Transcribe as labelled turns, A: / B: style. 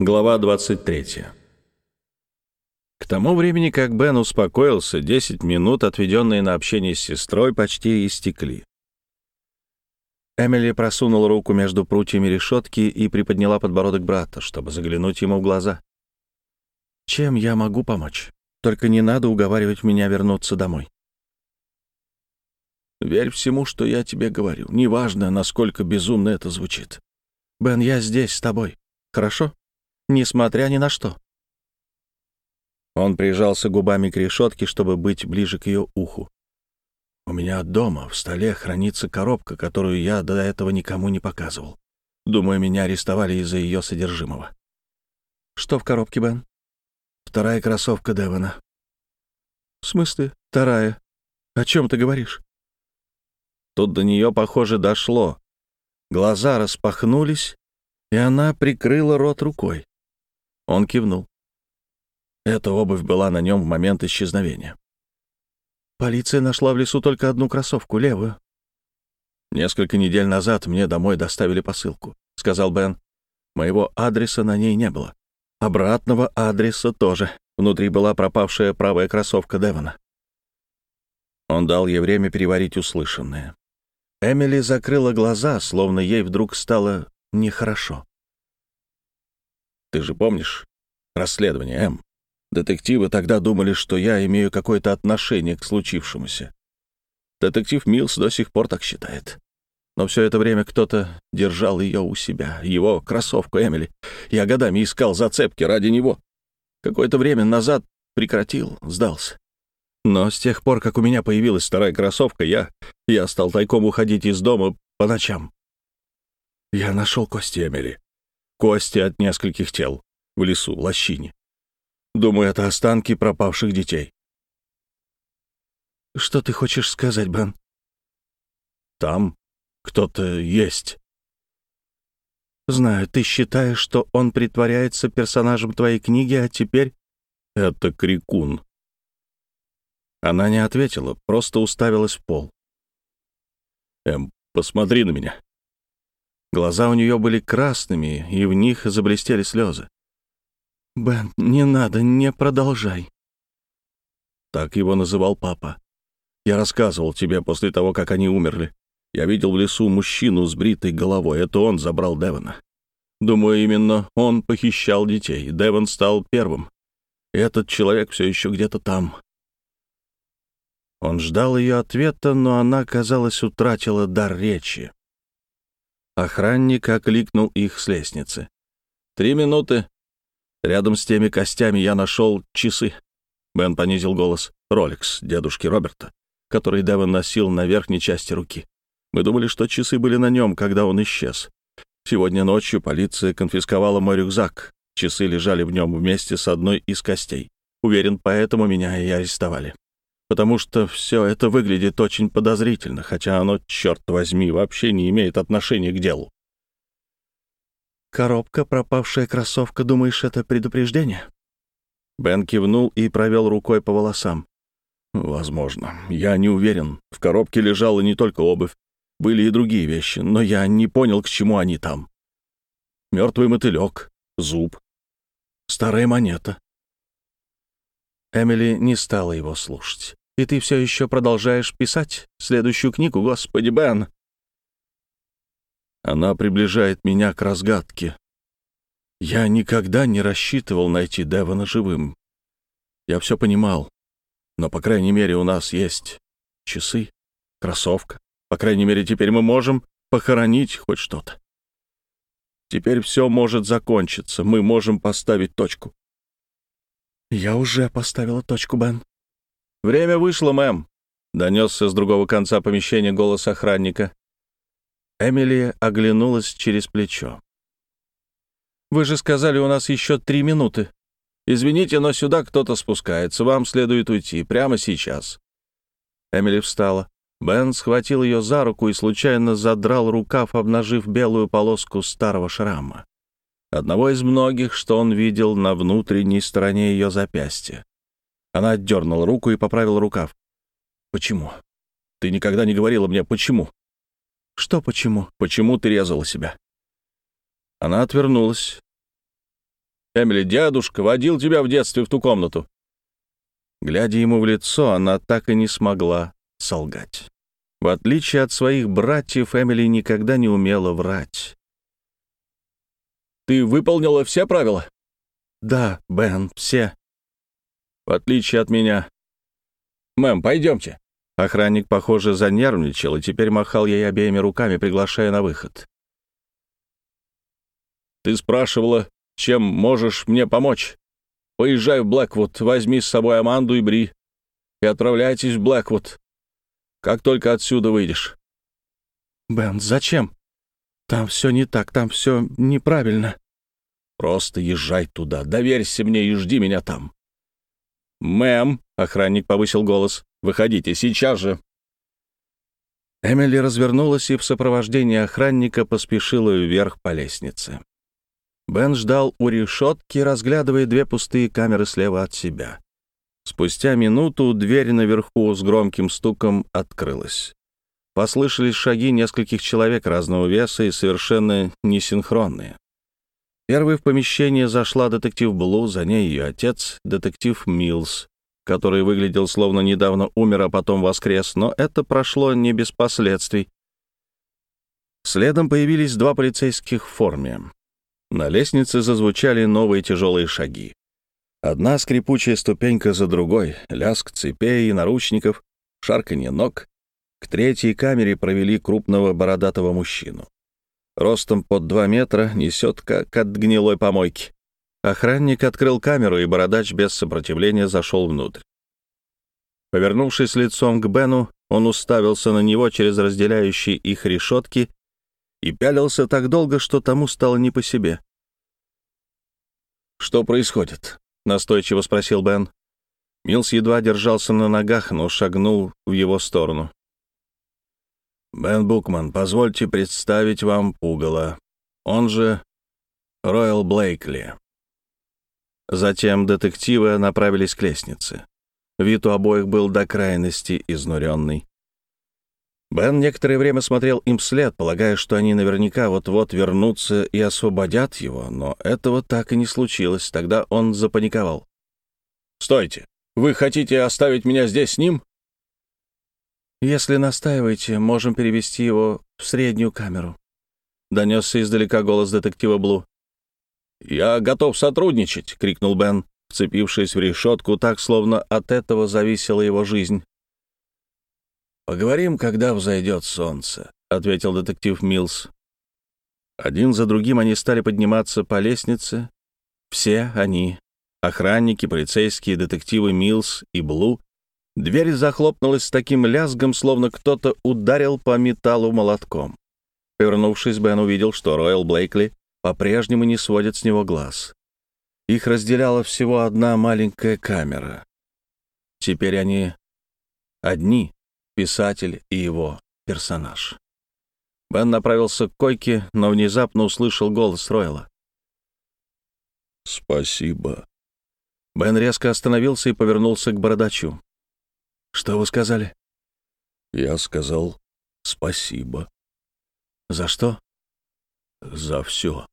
A: Глава 23. К тому времени, как Бен успокоился, 10 минут, отведенные на общение с сестрой, почти истекли. Эмили просунула руку между прутьями решетки и приподняла подбородок брата, чтобы заглянуть ему в глаза. «Чем я могу помочь? Только не надо уговаривать меня вернуться домой». «Верь всему, что я тебе говорю. Неважно, насколько безумно это звучит. Бен, я здесь с тобой. Хорошо?» Несмотря ни на что. Он прижался губами к решетке, чтобы быть ближе к ее уху. «У меня дома в столе хранится коробка, которую я до этого никому не показывал. Думаю, меня арестовали из-за ее содержимого». «Что в коробке, Бен?» «Вторая кроссовка Девона». «В смысле вторая? О чем ты говоришь?» Тут до нее, похоже, дошло. Глаза распахнулись, и она прикрыла рот рукой. Он кивнул. Эта обувь была на нем в момент исчезновения. Полиция нашла в лесу только одну кроссовку, левую. «Несколько недель назад мне домой доставили посылку», — сказал Бен. «Моего адреса на ней не было. Обратного адреса тоже. Внутри была пропавшая правая кроссовка Девона». Он дал ей время переварить услышанное. Эмили закрыла глаза, словно ей вдруг стало нехорошо. Ты же помнишь расследование, М? Детективы тогда думали, что я имею какое-то отношение к случившемуся. Детектив Милс до сих пор так считает. Но все это время кто-то держал ее у себя, его кроссовку Эмили. Я годами искал зацепки ради него. Какое-то время назад прекратил, сдался. Но с тех пор, как у меня появилась вторая кроссовка, я, я стал тайком уходить из дома по ночам. Я нашел кости Эмили. Кости от нескольких тел в лесу, в лощине. Думаю, это останки пропавших детей. Что ты хочешь сказать, Бен? Там кто-то есть. Знаю, ты считаешь, что он притворяется персонажем твоей книги, а теперь... Это Крикун. Она не ответила, просто уставилась в пол. Эм, посмотри на меня. Глаза у нее были красными, и в них заблестели слезы. «Бен, не надо, не продолжай». Так его называл папа. Я рассказывал тебе после того, как они умерли. Я видел в лесу мужчину с бритой головой. Это он забрал Девона. Думаю, именно он похищал детей. Девон стал первым. Этот человек все еще где-то там. Он ждал ее ответа, но она, казалось, утратила дар речи. Охранник окликнул их с лестницы. «Три минуты. Рядом с теми костями я нашел часы». Бен понизил голос. «Ролекс, дедушки Роберта, который Девон носил на верхней части руки. Мы думали, что часы были на нем, когда он исчез. Сегодня ночью полиция конфисковала мой рюкзак. Часы лежали в нем вместе с одной из костей. Уверен, поэтому меня и арестовали потому что все это выглядит очень подозрительно, хотя оно, черт возьми, вообще не имеет отношения к делу. «Коробка, пропавшая кроссовка, думаешь, это предупреждение?» Бен кивнул и провел рукой по волосам. «Возможно. Я не уверен. В коробке лежала не только обувь. Были и другие вещи, но я не понял, к чему они там. Мертвый мотылек, зуб, старая монета». Эмили не стала его слушать. И ты все еще продолжаешь писать следующую книгу, господи, Бен. Она приближает меня к разгадке. Я никогда не рассчитывал найти Девона живым. Я все понимал. Но, по крайней мере, у нас есть часы, кроссовка. По крайней мере, теперь мы можем похоронить хоть что-то. Теперь все может закончиться. Мы можем поставить точку. Я уже поставила точку, Бен. «Время вышло, мэм», — донесся с другого конца помещения голос охранника. Эмили оглянулась через плечо. «Вы же сказали, у нас еще три минуты. Извините, но сюда кто-то спускается. Вам следует уйти прямо сейчас». Эмили встала. Бен схватил ее за руку и случайно задрал рукав, обнажив белую полоску старого шрама. Одного из многих, что он видел на внутренней стороне ее запястья. Она отдернула руку и поправила рукав. «Почему? Ты никогда не говорила мне, почему?» «Что почему? Почему ты резала себя?» Она отвернулась. Эмили, дедушка водил тебя в детстве в ту комнату». Глядя ему в лицо, она так и не смогла солгать. В отличие от своих братьев, Эмили никогда не умела врать. «Ты выполнила все правила?» «Да, Бен, все». «В отличие от меня». «Мэм, пойдемте». Охранник, похоже, занервничал и теперь махал ей обеими руками, приглашая на выход. «Ты спрашивала, чем можешь мне помочь? Поезжай в Блэквуд, возьми с собой Аманду и Бри и отправляйтесь в Блэквуд как только отсюда выйдешь».
B: «Бен, зачем? Там все не так, там все неправильно».
A: «Просто езжай туда, доверься мне и жди меня там». «Мэм», — охранник повысил голос, — «выходите сейчас же». Эмили развернулась и в сопровождении охранника поспешила вверх по лестнице. Бен ждал у решетки, разглядывая две пустые камеры слева от себя. Спустя минуту дверь наверху с громким стуком открылась. Послышались шаги нескольких человек разного веса и совершенно несинхронные. Первой в помещение зашла детектив Блу, за ней ее отец, детектив Милс, который выглядел словно недавно умер, а потом воскрес, но это прошло не без последствий. Следом появились два полицейских в форме. На лестнице зазвучали новые тяжелые шаги. Одна скрипучая ступенька за другой, лязг цепей и наручников, шарканье ног. К третьей камере провели крупного бородатого мужчину. Ростом под два метра, несет как от гнилой помойки. Охранник открыл камеру, и бородач без сопротивления зашел внутрь. Повернувшись лицом к Бену, он уставился на него через разделяющие их решетки и пялился так долго, что тому стало не по себе. «Что происходит?» настойчиво спросил Бен. Милс едва держался на ногах, но шагнул в его сторону. «Бен Букман, позвольте представить вам Пугало. Он же Ройл Блейкли». Затем детективы направились к лестнице. Вид у обоих был до крайности изнуренный. Бен некоторое время смотрел им вслед, полагая, что они наверняка вот-вот вернутся и освободят его, но этого так и не случилось. Тогда он запаниковал. «Стойте! Вы хотите оставить меня здесь с ним?»
B: «Если настаиваете, можем перевести его в среднюю камеру», — донесся издалека голос детектива Блу.
A: «Я готов сотрудничать!» — крикнул Бен, вцепившись в решетку так, словно от этого зависела его жизнь. «Поговорим, когда взойдет солнце», — ответил детектив Милс. Один за другим они стали подниматься по лестнице. Все они, охранники, полицейские, детективы Милс и Блу. Дверь захлопнулась с таким лязгом, словно кто-то ударил по металлу молотком. Повернувшись, Бен увидел, что Ройл Блейкли по-прежнему не сводит с него глаз. Их разделяла всего одна маленькая камера. Теперь они одни писатель и его персонаж. Бен направился к койке, но внезапно услышал голос Ройла.
C: «Спасибо».
A: Бен резко остановился и повернулся к бородачу. «Что вы сказали?»
C: «Я сказал спасибо».
A: «За что?»
C: «За все».